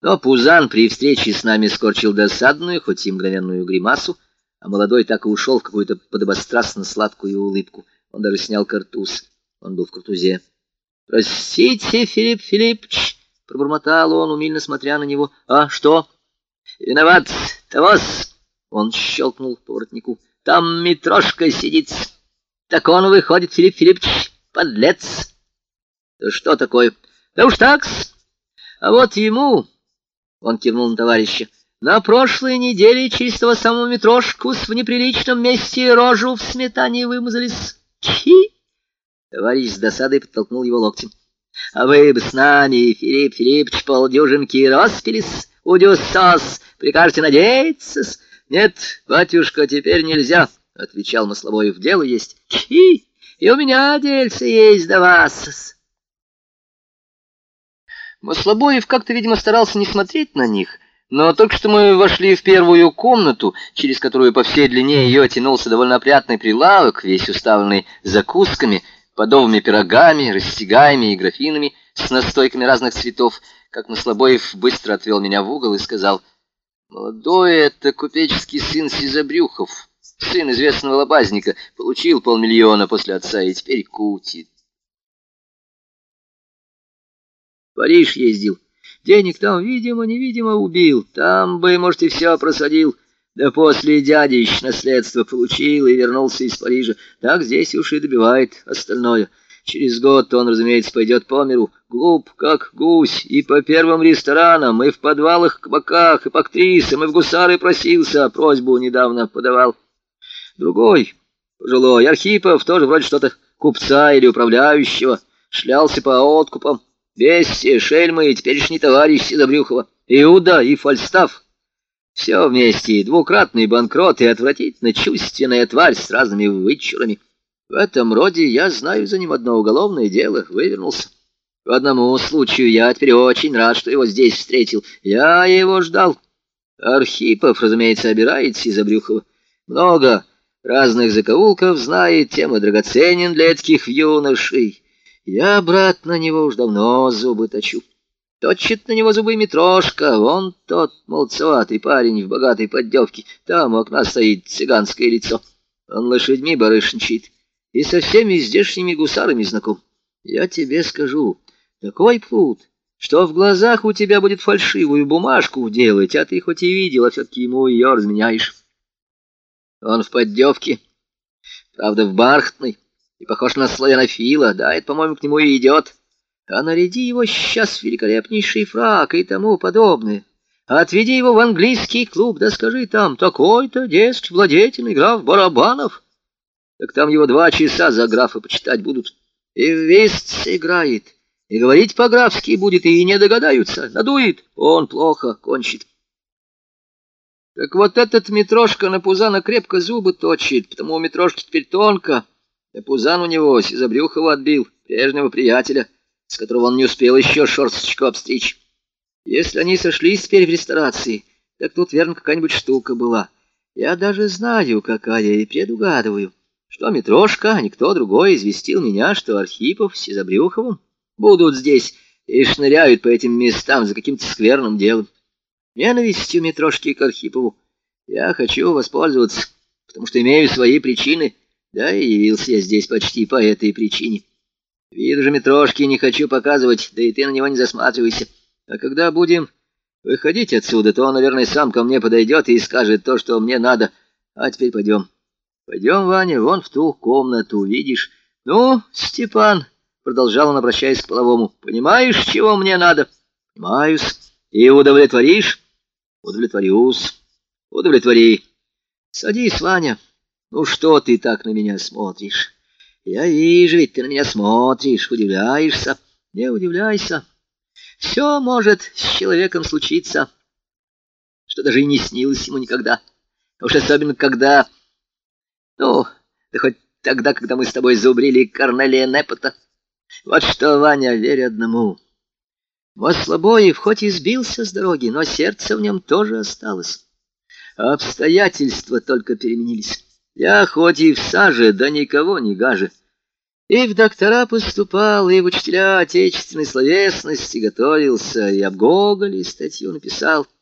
Но Пузан при встрече с нами скорчил досадную, хоть и мгновенную гримасу, а молодой так и ушел в какую-то подобострастно сладкую улыбку. Он даже снял картуз. Он был в картузе. «Простите, Филипп Филиппович!» — пробормотал он, умильно смотря на него. «А что?» «Виноват, того-с!» — он щелкнул по воротнику. «Там Митрошка сидит. Так он выходит, Филипп Филиппович, подлец!» «Да что такое?» «Да уж так-с! А вот ему...» — он кивнул на товарища. «На прошлой неделе через того самого Митрошку в неприличном месте рожу в сметане вымазались. Хи!» Товарищ с досадой подтолкнул его локтем. «А вы бы с нами, Филипп Филиппович, полдюжинки распились, удюсос, прикажете надеяться -с? «Нет, батюшка, теперь нельзя», — отвечал Масловой, — «в дело есть». «Хи! И у меня дельце есть до вас». Маслобоев как-то, видимо, старался не смотреть на них, но только что мы вошли в первую комнату, через которую по всей длине ее тянулся довольно опрятный прилавок, весь уставленный закусками, подовыми пирогами, растягаями и графинами с настойками разных цветов, как Маслобоев быстро отвел меня в угол и сказал, «Молодой это купеческий сын Сизобрюхов, сын известного лобазника, получил полмиллиона после отца и теперь кутит». Париж ездил. Денег там, видимо-невидимо, убил. Там бы, может, и все просадил». Да после дядищ наследство получил и вернулся из Парижа. Так здесь уж и добивает остальное. Через год он, разумеется, пойдет по миру, глуп, как гусь, и по первым ресторанам, и в подвалах, кабаках, и по актрисам, и в гусары просился, а просьбу недавно подавал. Другой, пожилой, Архипов, тоже вроде что-то купца или управляющего, шлялся по откупам. Бестия, шельмы и теперешний товарищ Сидобрюхова, Иуда и Фальстаф — все вместе, двукратный банкрот и отвратительно чувственная тварь с разными вычурами. В этом роде я знаю за ним одно уголовное дело, вывернулся. По одному случаю я теперь очень рад, что его здесь встретил. Я его ждал. Архипов, разумеется, обирается из. Много разных закоулков знает, тем и драгоценен для таких юношей. Я, брат, на него уж давно зубы точу. Точит на него зубы Митрошка, вон тот молодцеватый парень в богатой поддевке. Там у окна стоит цыганское лицо. Он лошадьми барышничает и со всеми здешними гусарами знаком. Я тебе скажу, такой плут, что в глазах у тебя будет фальшивую бумажку делать, а ты хоть и видел, а все-таки ему ее разменяешь. Он в поддевке, правда, в бархатной, и похож на славянофила, да, это, по-моему, к нему и идет а наряди его сейчас в великолепнейший фрак и тому подобное. Отведи его в английский клуб, да скажи там, такой-то, дескать, владетельный граф Барабанов. Так там его два часа за графа почитать будут. И в вист играет, и говорить по-графски будет, и не догадаются. Надует, он плохо кончит. Так вот этот Митрошка на Пузана крепко зубы точит, потому у Митрошки теперь тонко. А Пузан у него Сизобрюхова отбил, прежнего приятеля с которого он не успел еще шорсточку обстричь. Если они сошлись теперь в ресторации, так тут, верно, какая-нибудь штука была. Я даже знаю, какая, и предугадываю, что Митрошка, а никто другой, известил меня, что Архипов с Изобрюховым будут здесь и шныряют по этим местам за каким-то скверным делом. Ненавистью Митрошки к Архипову я хочу воспользоваться, потому что имею свои причины, да и явился я здесь почти по этой причине. Вид же Митрошки не хочу показывать, да и ты на него не засматривайся. А когда будем выходить отсюда, то он, наверное, сам ко мне подойдет и скажет то, что мне надо. А теперь пойдем. Пойдем, Ваня, вон в ту комнату, видишь. Ну, Степан, продолжал он, обращаясь к половому, понимаешь, чего мне надо? Понимаюсь. И удовлетворишь? Удовлетворюсь. Удовлетвори. Садись, Ваня. Ну что ты так на меня смотришь? Я вижу, ведь ты на меня смотришь, удивляешься. Не удивляйся. Все может с человеком случиться, что даже и не снилось ему никогда. Уж особенно когда... Ну, да хоть тогда, когда мы с тобой зубрили Корнелия Непота. Вот что, Ваня, верь одному. Маслобоев хоть и сбился с дороги, но сердце в нем тоже осталось. Обстоятельства только переменились. Я хоть и в саже, да никого не гаже. И в доктора поступал, и в учителя отечественной словесности готовился, и об Гоголе статью написал —